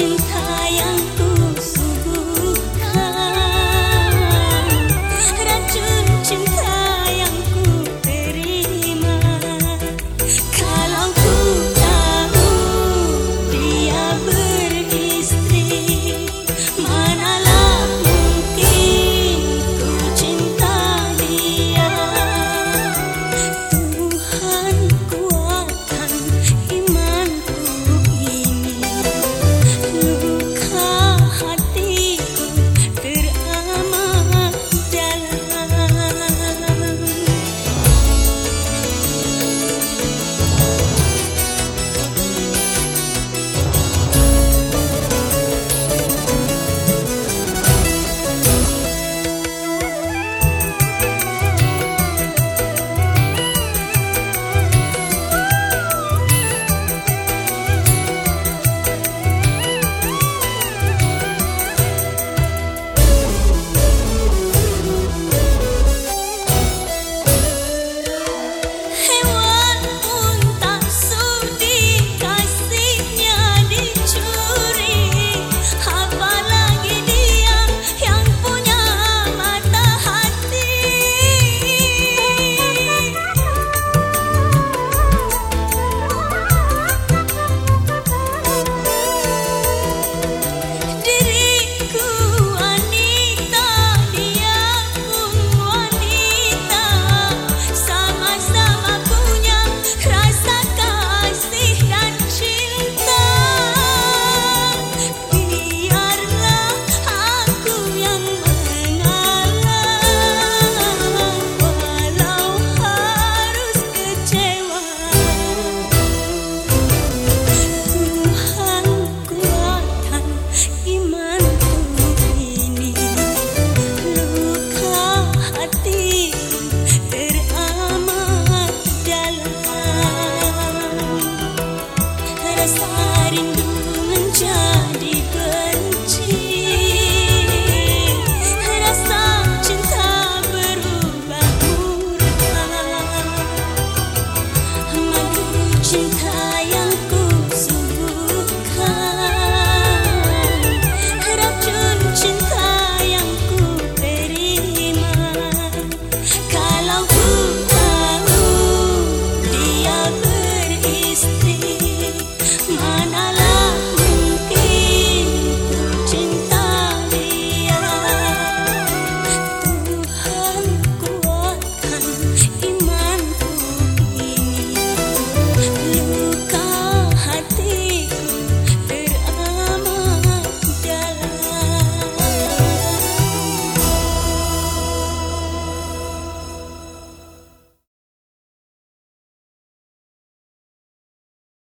हायम्